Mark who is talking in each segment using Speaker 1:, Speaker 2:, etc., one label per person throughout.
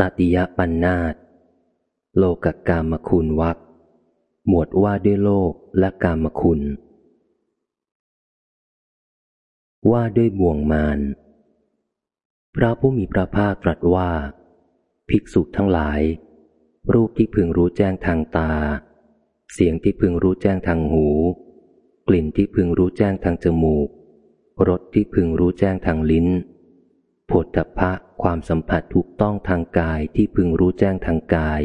Speaker 1: ตติยปัญนาตโลกกามคุณวักหมวดว่าด้วยโลกและกามคุณ ว่าด้วยบ่วงมารพระผู้มีพระภาคตรัสว่า ภิกษุทั้งหลาย รูปที่พึงรู้แจ้งทางตา เสียงที่พึงรู้แจ้งทางหู กลิ่นที่พึงรู้แจ้งทางจมูกรสที่พึงรู้แจ้งทางลิ้น ผลทพะความสัมผัสถูกต้องทางกายที่พึงรู้แจ้งทางกาย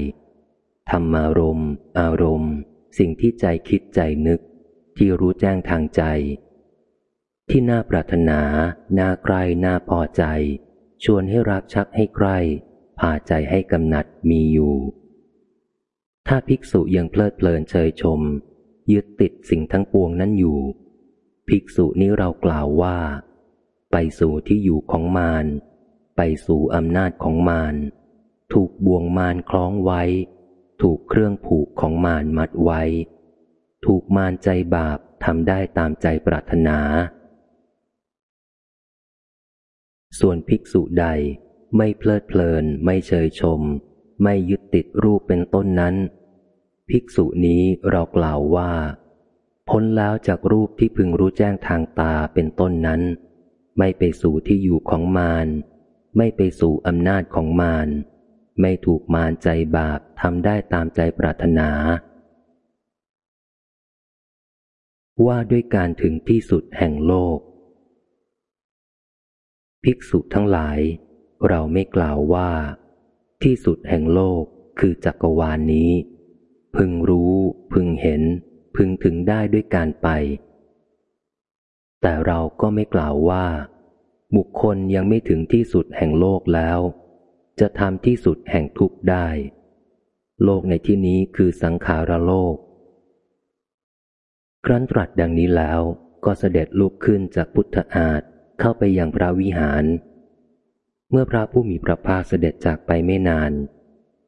Speaker 1: ธรรมารมณ์อารมณ์ สิ่งที่ใจคิดใจนึก ที่รู้แจ้งทางใจ ที่น่าปรารถนา น่าใครน่าพอใจ ชวนให้รักชักให้ใครพาใจให้กำหนัดมีอยู่ ถ้าภิกษุยังเพลิดเพลินเชยชม ยึดติดสิ่งทั้งปวงนั้นอยู่ ภิกษุนี้เรากล่าวว่า ไปสู่ที่อยู่ของมาร ไปสู่อำนาจของมาร ถูกบ่วงมารคล้องไว้ ถูกเครื่องผูกของมารมัดไว้ ถูกมารใจบาปทำได้ตามใจปรารถนา ส่วนภิกษุใดไม่เพลิดเพลิน ไม่เชยชม ไม่ยึดติดรูปเป็นต้นนั้น ภิกษุนี้เรากล่าวว่า พ้นแล้วจากรูปที่พึงรู้แจ้งทางตาเป็นต้นนั้น ไม่ไปสู่ที่อยู่ของมาร ไม่ไปสู่อำนาจของมาร ไม่ถูกมารใจบาปทำได้ตามใจปรารถนา ว่าด้วยการถึงที่สุดแห่งโลก ภิกษุทั้งหลาย เราไม่กล่าวว่า ที่สุดแห่งโลกคือจักรวาลนนี้ พึงรู้ พึงเห็น พึงถึงได้ด้วยการไป แต่เราก็ไม่กล่าวว่า บุคคลยังไม่ถึงที่สุดแห่งโลกแล้ว จะทำที่สุดแห่งทุกข์ได้ โลกในที่นี้คือสังขารโลก ครั้นตรัสดังนี้แล้วก็เสด็จลุกขึ้นจากพุทธอาฏเข้าไปยังพระวิหาร เมื่อพระผู้มีพระภาคเสด็จจากไปไม่นาน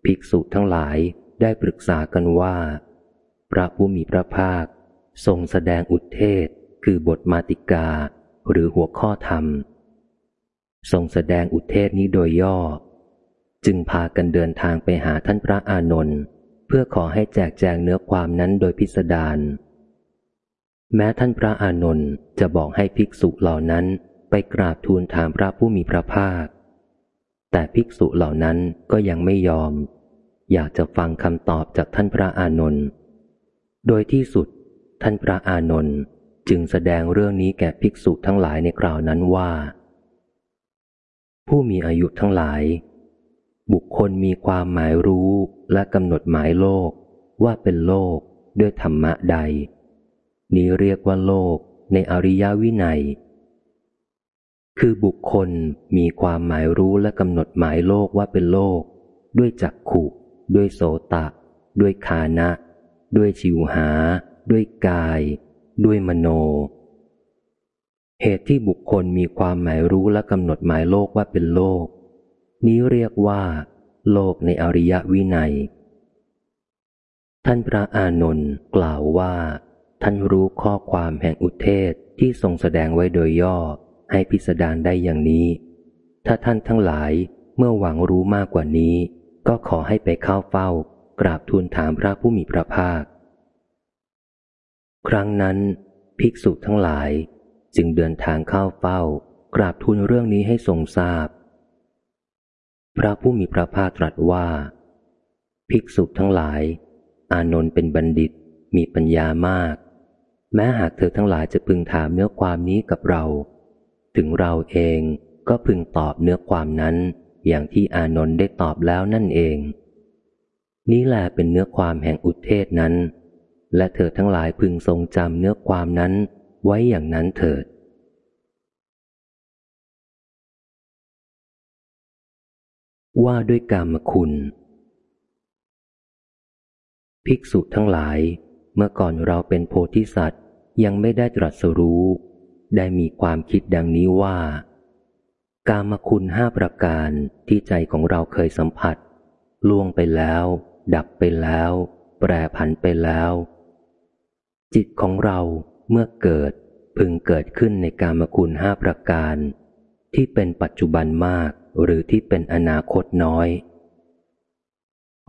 Speaker 1: ภิกษุทั้งหลายได้ปรึกษากันว่า พระผู้มีพระภาคทรงแสดงอุทเทศ คือบทมาติกา หรือหัวข้อธรรม ทรงแสดงอุเทศนี้โดยย่อ จึงพากันเดินทางไปหาท่านพระอานนท์เพื่อขอให้แจกแจงเนื้อความนั้นโดยพิสดารแม้ท่านพระอานนท์จะบอกให้ภิกษุเหล่านั้นไปกราบทูลถามพระผู้มีพระภาค แต่ภิกษุเหล่านั้นก็ยังไม่ยอม อยากจะฟังคำตอบจากท่านพระอานนท์โดยที่สุดท่านพระอานนท์ จึงแสดงเรื่องนี้แก่ภิกษุทั้งหลายในคราวนั้นว่า ผู้มีอายุทั้งหลาย บุคคลมีความหมายรู้และกำหนดหมายโลกว่าเป็นโลกด้วยธรรมะใด นี้เรียกว่าโลกในอริยวินัย คือบุคคลมีความหมายรู้และกำหนดหมายโลกว่าเป็นโลก ด้วยจักขุ ด้วยโสตะ ด้วยคานะ ด้วยชิวหา ด้วยกาย ด้วยมโน เหตุที่บุคคลมีความหมายรู้และกำหนดหมายโลกว่าเป็นโลก นี้เรียกว่า โลกในอริยวินัย ท่านพระอานนท์กล่าวว่า ท่านรู้ข้อความแห่งอุเทศที่ทรงแสดงไว้โดยย่อให้พิสดารได้อย่างนี้ ถ้าท่านทั้งหลายเมื่อหวังรู้มากกว่านี้ ก็ขอให้ไปเข้าเฝ้ากราบทูลถามพระผู้มีพระภาค ครั้งนั้น ภิกษุทั้งหลายจึงเดินทางเข้าเฝ้า กราบทูลเรื่องนี้ให้ทรงทราบพระผู้มีพระภาคตรัสว่า ภิกษุทั้งหลาย อานนท์เป็นบัณฑิตมีปัญญามาก แม้หากเธอทั้งหลายจะพึงถามเนื้อความนี้กับเรา ถึงเราเองก็พึงตอบเนื้อความนั้น อย่างที่อานนท์ได้ตอบแล้วนั่นเอง นี้แหละเป็นเนื้อความแห่งอุเทศนั้น และเธอทั้งหลายพึงทรงจำเนื้อความนั้นไว้อย่างนั้นเถิด ว่าด้วยกรรมคุณ ภิกษุทั้งหลาย เมื่อก่อนเราเป็นโพธิสัตว์ยังไม่ได้ตรัสรู้ ได้มีความคิดดังนี้ว่า กามคุณห้าประการที่ใจของเราเคยสัมผัส ล่วงไปแล้ว ดับไปแล้ว แปรผันไปแล้ว จิตของเราเมื่อเกิดพึงเกิดขึ้นในกามคุณห้าประการ ที่เป็นปัจจุบันมากหรือที่เป็นอนาคตน้อย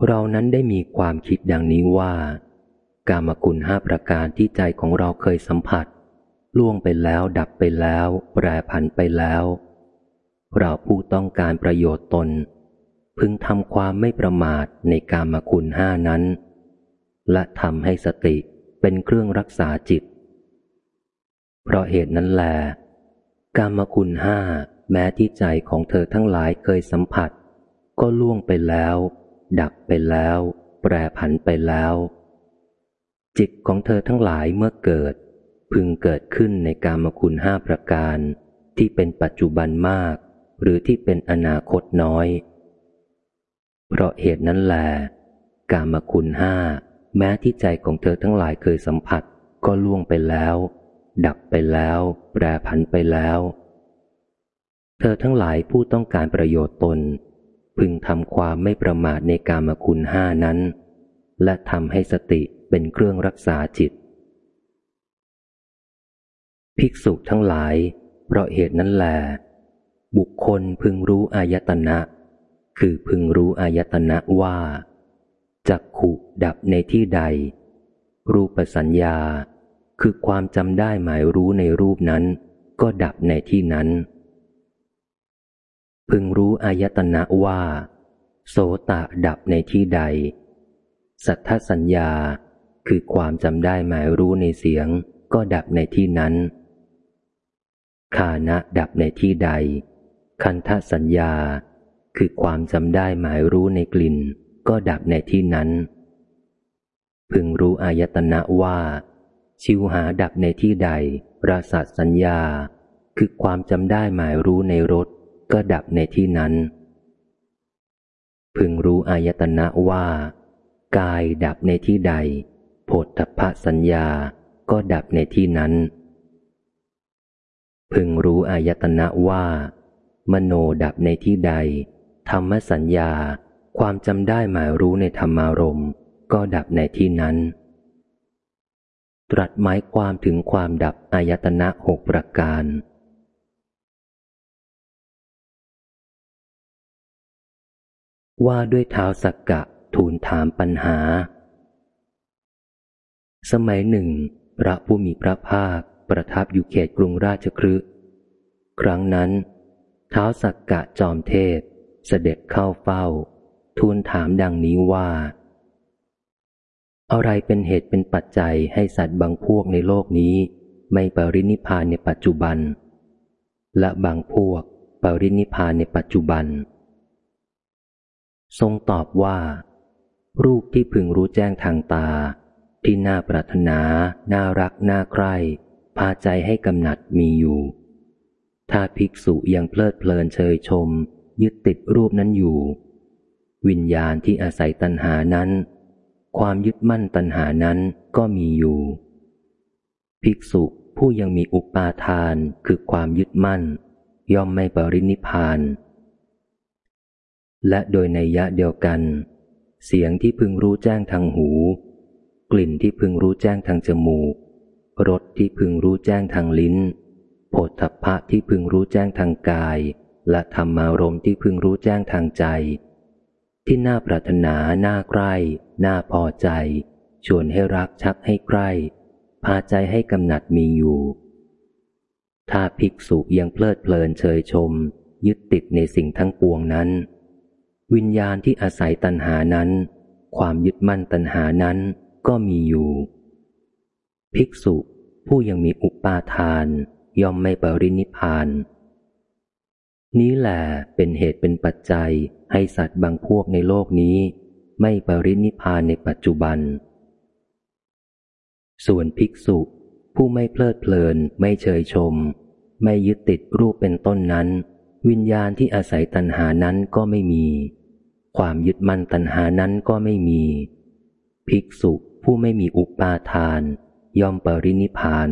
Speaker 1: เรานั้นได้มีความคิดดังนี้ว่า กามคุณห้าประการที่ใจของเราเคยสัมผัส ล่วงไปแล้วดับไปแล้ว แปรผันไปแล้ว เราผู้ต้องการประโยชน์ตน พึงทำความไม่ประมาทในกามคุณห้านั้น และทำให้สติ เป็นเครื่องรักษาจิต เพราะเหตุนั้นแล กามคุณห้าแม้ที่ใจของเธอทั้งหลายเคยสัมผัส ก็ล่วงไปแล้ว ดับไปแล้ว แปรผันไปแล้ว จิตของเธอทั้งหลายเมื่อเกิด พึงเกิดขึ้นในกามคุณห้าประการ ที่เป็นปัจจุบันมาก หรือที่เป็นอนาคตน้อย เพราะเหตุนั้นแหลกามคุณห้า แม้ที่ใจของเธอทั้งหลายเคยสัมผัส ก็ล่วงไปแล้ว ดับไปแล้ว แปรผันไปแล้ว เธอทั้งหลายผู้ต้องการประโยชน์ตน พึงทำความไม่ประมาทในกามคุณห้านั้น และทำให้สติเป็นเครื่องรักษาจิต ภิกษุทั้งหลาย เพราะเหตุนั้นแหลบุคคลพึงรู้อายตนะ คือพึงรู้อายตนะว่า จักขุดับในที่ใด รูปสัญญา คือความจำได้หมายรู้ในรูปนั้น ก็ดับในที่นั้น พึงรู้อายตนะว่า โสตะดับในที่ใด สัทธสัญญา คือความจำได้หมายรู้ในเสียง ก็ดับในที่นั้นคานะดับในที่ใด คันทสัญญา คือความจำได้หมายรู้ในกลิ่น ก็ดับในที่นั้น พึงรู้อายตนะว่า ชิวหาดับในที่ใดราศสัญญา คือความจำได้หมายรู้ในรถก็ดับในที่นั้น พึงรู้อายตนะว่า กายดับในที่ใดโพธพสัญญาก็ดับในที่นั้น พึงรู้อายตนะว่า มโนดับในที่ใด ธรรมสัญญา ความจำได้หมายรู้ในธรรมารมณ์ ก็ดับในที่นั้น ตรัสหมายความถึงความดับอายตนะหกประการ ว่าด้วยเท้าสักกะทูลถามปัญหา สมัยหนึ่ง พระผู้มีพระภาคประทับอยู่เขตกรุงราชครืครั้งนั้นเท้าสักกะจอมเทพเสด็จเข้าเฝ้า ทูลถามดังนี้ว่า อะไรเป็นเหตุเป็นปัจจัยให้สัตว์บางพวกในโลกนี้ ไม่ปรินิพานในปัจจุบัน และบางพวกปรินิพานในปัจจุบัน ทรงตอบว่า รูปที่พึงรู้แจ้งทางตา ที่น่าปรารถนา น่ารัก น่าใคร่ พาใจให้กำหนัดมีอยู่ ถ้าภิกษุยังเพลิดเพลินเชยชม ยึดติดรูปนั้นอยู่ วิญญาณที่อาศัยตัณหานั้น ความยึดมั่นตัณหานั้นก็มีอยู่ ภิกษุผู้ยังมีอุปาทานคือความยึดมั่น ย่อมไม่ปรินิพาน และโดยในยะเดียวกัน เสียงที่พึงรู้แจ้งทางหู กลิ่นที่พึงรู้แจ้งทางจมูกรสที่พึงรู้แจ้งทางลิ้นโผฏฐัพพะที่พึงรู้แจ้งทางกาย และธรรมารมที่พึงรู้แจ้งทางใจ ที่น่าปรารถนาน่าใกล้น่าพอใจ ชวนให้รักชักให้ใกล้ พาใจให้กำหนัดมีอยู่ ถ้าภิกษุยังเพลิดเพลินเชยชม ยึดติดในสิ่งทั้งปวงนั้น วิญญาณที่อาศัยตัณหานั้น ความยึดมั่นตัณหานั้นก็มีอยู่ ภิกษุผู้ยังมีอุปาทาน ย่อมไม่ปรินิพาน นี้แหละเป็นเหตุเป็นปัจจัยให้สัตว์บางพวกในโลกนี้ ไม่ปรินิพานในปัจจุบัน ส่วนภิกษุ ผู้ไม่เพลิดเพลิน ไม่เชยชม ไม่ยึดติดรูปเป็นต้นนั้น วิญญาณที่อาศัยตัณหานั้นก็ไม่มี ความยึดมั่นตัณหานั้นก็ไม่มี ภิกษุผู้ไม่มีอุปาทาน ย่อมปรินิพาน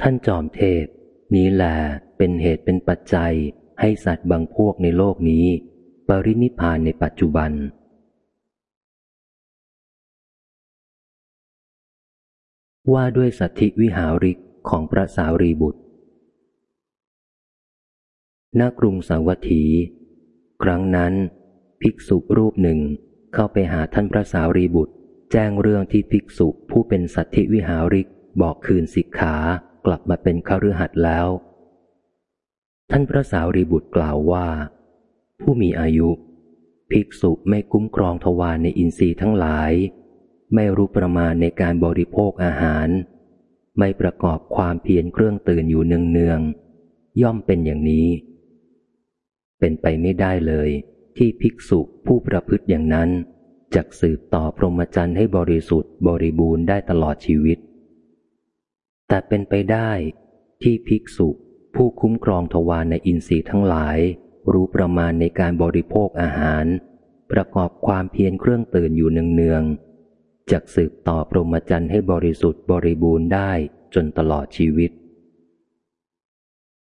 Speaker 1: ท่านจอมเทพ นี้แหละ เป็นเหตุเป็นปัจจัยให้สัตว์บางพวกในโลกนี้ ปรินิพานในปัจจุบัน ว่าด้วยสัตธิวิหาริกของพระสารีบุตรณกรุงสาวัตถี ครั้งนั้น ภิกษุรูปหนึ่งเข้าไปหาท่านพระสารีบุตร แจ้งเรื่องที่ภิกษุผู้เป็นสัตธิวิหาริกบอกคืนสิกขากลับมาเป็นคฤหัสถ์แล้ว ท่านพระสาวรีบุตรกล่าวว่า ผู้มีอายุ ภิกษุไม่คุ้มครองทวารในอินทรีย์ทั้งหลาย ไม่รู้ประมาณในการบริโภคอาหาร ไม่ประกอบความเพียรเครื่องตื่นอยู่เนืองๆย่อมเป็นอย่างนี้ เป็นไปไม่ได้เลยที่ภิกษุผู้ประพฤติอย่างนั้นจะสืบต่อพรหมจรรย์ให้บริสุทธิ์บริบูรณ์ได้ตลอดชีวิต แต่เป็นไปได้ที่ภิกษุ ผู้คุ้มครองทวารในอินทรีย์ทั้งหลาย รู้ประมาณในการบริโภคอาหาร ประกอบความเพียรเครื่องตื่นอยู่เนืองๆจะสืบต่อพรหมจรรย์ให้บริสุทธิ์บริบูรณ์ได้จนตลอดชีวิต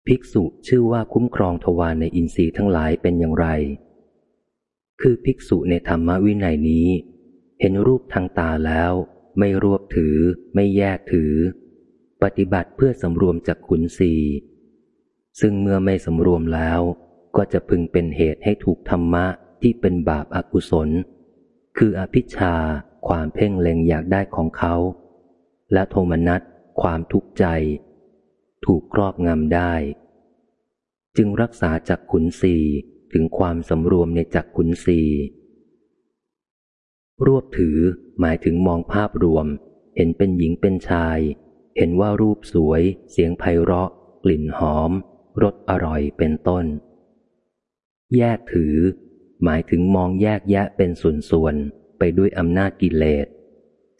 Speaker 1: ภิกษุชื่อว่าคุ้มครองทวารในอินทรีย์ทั้งหลายเป็นอย่างไร คือภิกษุในธรรมวินัยนี้ เห็นรูปทางตาแล้ว ไม่รวบถือ ไม่แยกถือ ปฏิบัติเพื่อสำรวมจากขุนสี ซึ่งเมื่อไม่สำรวมแล้ว ก็จะพึงเป็นเหตุให้ถูกธรรมะที่เป็นบาปอากุศล คืออภิชาความเพ่งเล็งอยากได้ของเขา และโทมนัสความทุกข์ใจ ถูกครอบงำได้ จึงรักษาจากขุนสีถึงความสำรวมในจักขุนสีรวบถือหมายถึงมองภาพรวม เห็นเป็นหญิงเป็นชาย เห็นว่ารูปสวย เสียงไพเราะ กลิ่นหอม รสอร่อยเป็นต้น แยกถือ หมายถึงมองแยกแยะเป็นส่วนๆ ไปด้วยอำนาจกิเลส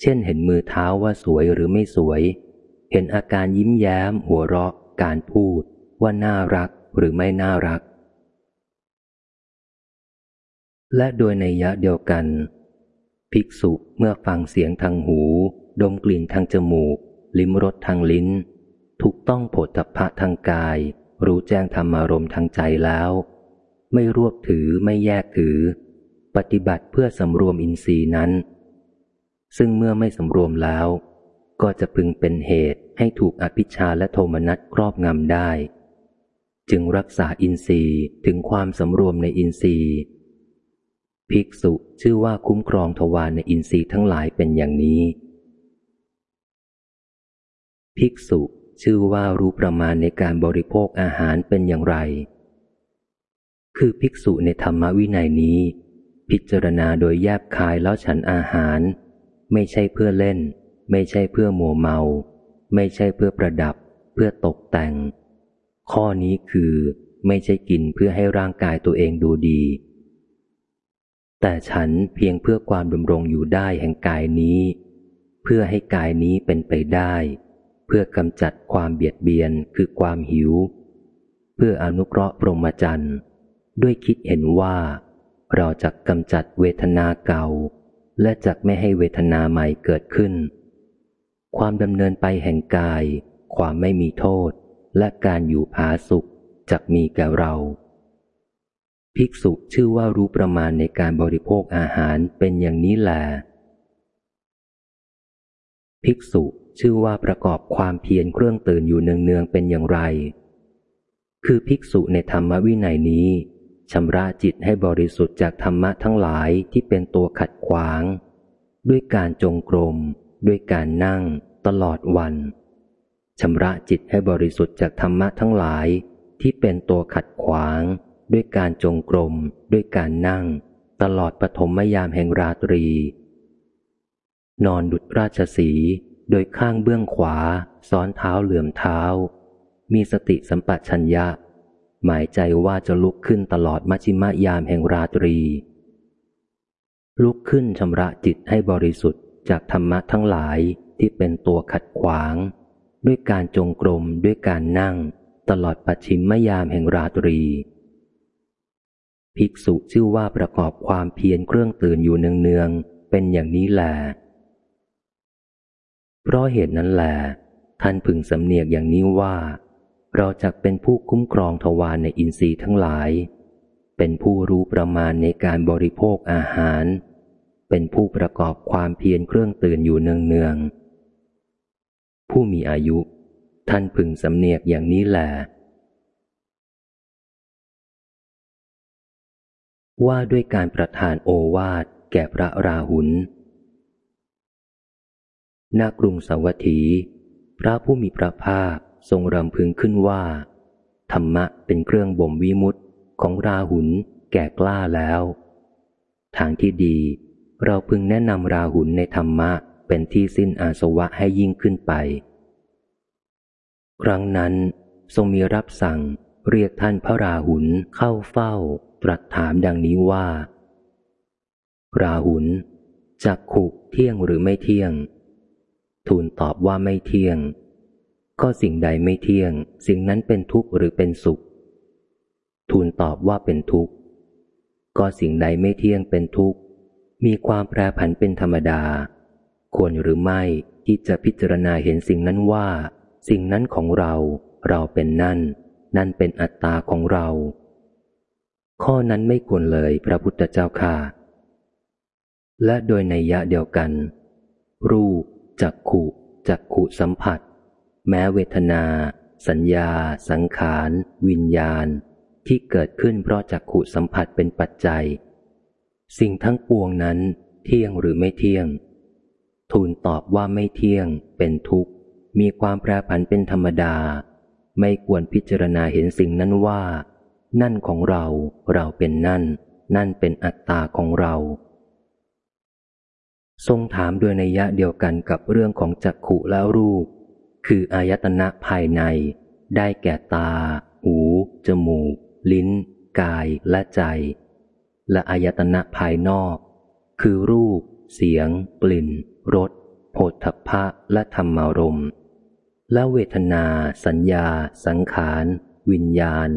Speaker 1: เช่นเห็นมือเท้าว่าสวยหรือไม่สวย เห็นอาการยิ้มแย้ม หัวเราะ การพูด ว่าน่ารักหรือไม่น่ารัก และโดยในยะเดียวกัน ภิกษุเมื่อฟังเสียงทางหู ดมกลิ่นทางจมูก ลิ้มรสทางลิ้นถูกต้องผลตภะทางกาย รู้แจ้งธรรมารมณ์ทางใจแล้ว ไม่รวบถือไม่แยกถือ ปฏิบัติเพื่อสำรวมอินทรีย์นั้น ซึ่งเมื่อไม่สำรวมแล้ว ก็จะพึงเป็นเหตุให้ถูกอภิชาและโทมนัสครอบงำได้ จึงรักษาอินทรีย์ถึงความสำรวมในอินทรีย์ ภิกษุชื่อว่าคุ้มครองทวารในอินทรีย์ทั้งหลายเป็นอย่างนี้ ภิกษุ ชื่อว่ารู้ประมาณในการบริโภคอาหารเป็นอย่างไร คือภิกษุในธรรมวินัยนี้ พิจารณาโดยแยบคายแล้วฉันอาหาร ไม่ใช่เพื่อเล่น ไม่ใช่เพื่อมัวเมา ไม่ใช่เพื่อประดับ เพื่อตกแต่ง ข้อนี้คือไม่ใช่กินเพื่อให้ร่างกายตัวเองดูดี แต่ฉันเพียงเพื่อความดำรงอยู่ได้แห่งกายนี้ เพื่อให้กายนี้เป็นไปได้ เพื่อกำจัดความเบียดเบียนคือความหิว เพื่ออนุเคราะห์พรหมจรรย์ด้วยคิดเห็นว่า เราจะกำจัดเวทนาเก่า และจักไม่ให้เวทนาใหม่เกิดขึ้น ความดำเนินไปแห่งกาย ความไม่มีโทษ และการอยู่ผาสุขจักมีแก่เรา ภิกษุชื่อว่ารู้ประมาณในการบริโภคอาหารเป็นอย่างนี้แหละภิกษุ ชื่อว่าประกอบความเพียรเครื่องตื่นอยู่เนืองๆเป็นอย่างไร คือภิกษุในธรรมวินัยนี้ชำระจิตให้บริสุทธิ์จากธรรมะทั้งหลายที่เป็นตัวขัดขวาง ด้วยการจงกรม ด้วยการนั่ง ตลอดวันชำระจิตให้บริสุทธิ์จากธรรมะทั้งหลายที่เป็นตัวขัดขวาง ด้วยการจงกรม ด้วยการนั่ง ตลอดปฐมยามแห่งราตรี นอนดุจราชสี โดยข้างเบื้องขวา ซ้อนเท้าเหลื่อมเท้า มีสติสัมปชัญญะ หมายใจว่าจะลุกขึ้นตลอดมัชิมะยามแห่งราตรี ลุกขึ้นชำระจิตให้บริสุทธิ์จากธรรมะทั้งหลายที่เป็นตัวขัดขวาง ด้วยการจงกรมด้วยการนั่ง ตลอดปัจฉิมยามแห่งราตรี ภิกษุชื่อว่าประกอบความเพียรเครื่องตื่นอยู่เนืองๆเป็นอย่างนี้แหละ เพราะเหตุนั้นแหลท่านพึงสำเนียกอย่างนี้ว่า เราจะเป็นผู้คุ้มครองทวารในอินทรีย์ทั้งหลาย เป็นผู้รู้ประมาณในการบริโภคอาหาร เป็นผู้ประกอบความเพียรเครื่องตื่นอยู่เนืองๆผู้มีอายุ ท่านพึงสำเนียกอย่างนี้แหละว่าด้วยการประทานโอวาทแก่พระราหุล นากรุงสาวัตถี พระผู้มีพระภาคทรงรำพึงขึ้นว่า ธรรมะเป็นเครื่องบ่มวิมุตของราหุลแก่กล้าแล้ว ทางที่ดี เราพึงแนะนำราหุลในธรรมะเป็นที่สิ้นอาสวะให้ยิ่งขึ้นไป ครั้งนั้นทรงมีรับสั่งเรียกท่านพระราหุลเข้าเฝ้า ตรัสถามดังนี้ว่า ราหุลจักขุเที่ยงหรือไม่เที่ยง ทูลตอบว่าไม่เที่ยง ก็สิ่งใดไม่เที่ยง สิ่งนั้นเป็นทุกข์หรือเป็นสุข ทูลตอบว่าเป็นทุกข์ ก็สิ่งใดไม่เที่ยงเป็นทุกข์ มีความแปรผันเป็นธรรมดา ควรหรือไม่ที่จะพิจารณาเห็นสิ่งนั้นว่า สิ่งนั้นของเรา เราเป็นนั่น นั่นเป็นอัตตาของเรา ข้อนั้นไม่ควรเลยพระพุทธเจ้าค่ะและโดยในยะเดียวกัน รูป จักขุจักขุสัมผัส แม้เวทนา สัญญา สังขาร วิญญาณ ที่เกิดขึ้นเพราะจักขุสัมผัสเป็นปัจจัย สิ่งทั้งปวงนั้น เที่ยงหรือไม่เที่ยง ทูลตอบว่าไม่เที่ยง เป็นทุกข์ มีความแปรผันเป็นธรรมดา ไม่ควรพิจารณาเห็นสิ่งนั้นว่า นั่นของเรา เราเป็นนั่น นั่นเป็นอัตตาของเรา ทรงถามโดยในยะเดียวกันกับเรื่องของจักขุแล้วรูป คืออายตนะภายใน ได้แก่ตา หู จมูก ลิ้น กายและใจ และอายตนะภายนอก คือรูป เสียง กลิ่นรสโผฏฐัพพะและธรรมารมณ์และเวทนา สัญญา สังขาร วิญญาณ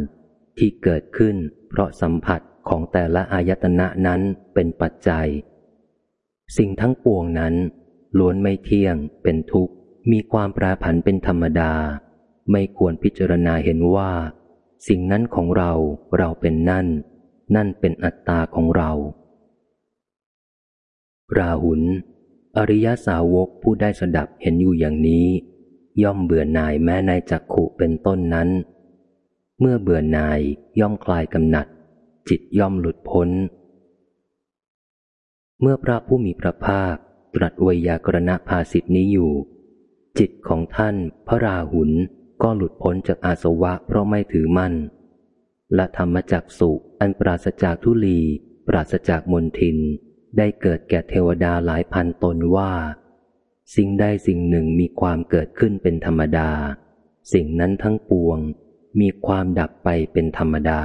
Speaker 1: ที่เกิดขึ้น เพราะสัมผัสของแต่ละอายตนะนั้นเป็นปัจจัย สิ่งทั้งปวงนั้น ล้วนไม่เที่ยง เป็นทุกข์ มีความปราผันเป็นธรรมดา ไม่ควรพิจารณาเห็นว่า สิ่งนั้นของเราเราเป็นนั่น นั่นเป็นอัตตาของเราราหุลอริยสาวกผู้ได้สดับเห็นอยู่อย่างนี้ ย่อมเบื่อหน่ายแม้ในจักขุเป็นต้นนั้น เมื่อเบื่อหน่ายย่อมคลายกำหนัด จิตย่อมหลุดพ้น เมื่อพระผู้มีพระภาคตรัสวยากรณภาสิทธินี้อยู่ จิตของท่านพระราหุลก็หลุดพ้นจากอาสวะเพราะไม่ถือมั่น และธรรมจักสุอันปราศจากทุลี ปราศจากมนทิน ได้เกิดแก่เทวดาหลายพันตนว่า สิ่งใดสิ่งหนึ่งมีความเกิดขึ้นเป็นธรรมดา สิ่งนั้นทั้งปวงมีความดับไปเป็นธรรมดา